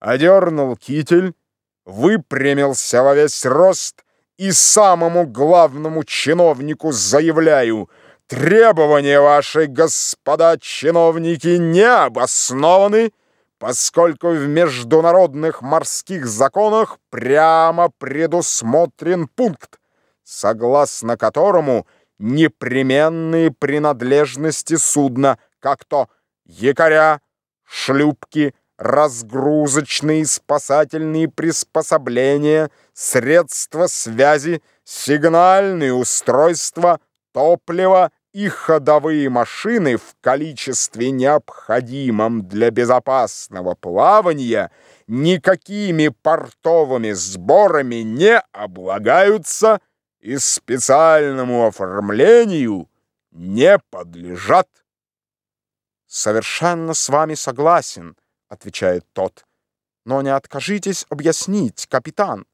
одернул китель, выпрямился во весь рост и самому главному чиновнику заявляю, требования ваши, господа чиновники, не обоснованы, поскольку в международных морских законах прямо предусмотрен пункт, согласно которому непременные принадлежности судна, как то якоря, шлюпки, разгрузочные спасательные приспособления, средства связи, сигнальные устройства, топливо и ходовые машины в количестве необходимом для безопасного плавания никакими портовыми сборами не облагаются и специальному оформлению не подлежат. «Совершенно с вами согласен», — отвечает тот. «Но не откажитесь объяснить, капитан,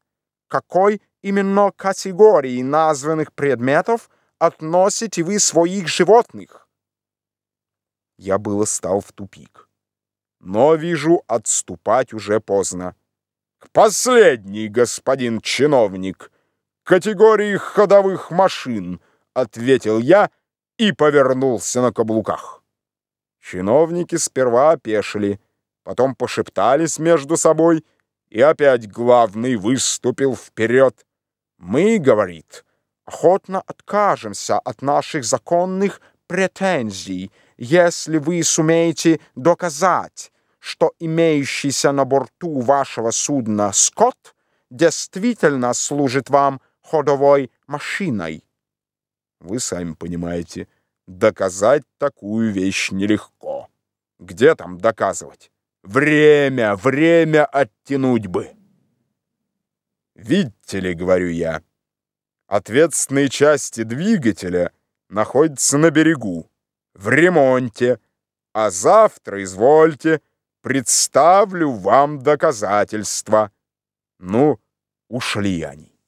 какой именно категории названных предметов относите вы своих животных?» Я было стал в тупик. Но, вижу, отступать уже поздно. «К последней, господин чиновник, категории ходовых машин», — ответил я и повернулся на каблуках. Чиновники сперва опешили, потом пошептались между собой, и опять главный выступил вперед. «Мы, — говорит, — охотно откажемся от наших законных претензий, если вы сумеете доказать, что имеющийся на борту вашего судна скот действительно служит вам ходовой машиной. Вы сами понимаете, доказать такую вещь нелегко. Где там доказывать? Время, время оттянуть бы. Видите ли, говорю я, ответственные части двигателя находятся на берегу, в ремонте, а завтра, извольте, представлю вам доказательства. Ну, ушли они.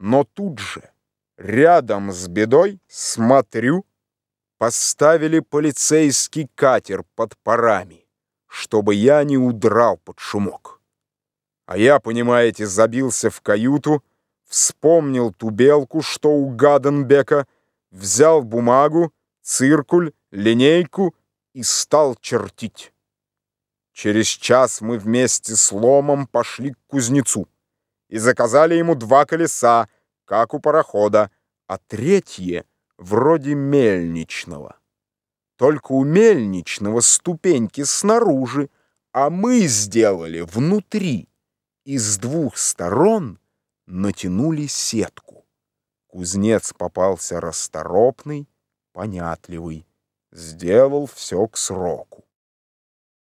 Но тут же, рядом с бедой, смотрю, поставили полицейский катер под парами, чтобы я не удрал под шумок. А я, понимаете, забился в каюту, вспомнил ту белку, что у Гаденбека, взял бумагу, циркуль, линейку и стал чертить. Через час мы вместе с ломом пошли к кузнецу и заказали ему два колеса, как у парохода, а третье вроде мельничного. Только у мельничного ступеньки снаружи, а мы сделали внутри. И с двух сторон натянули сетку. Кузнец попался расторопный, понятливый, сделал все к сроку.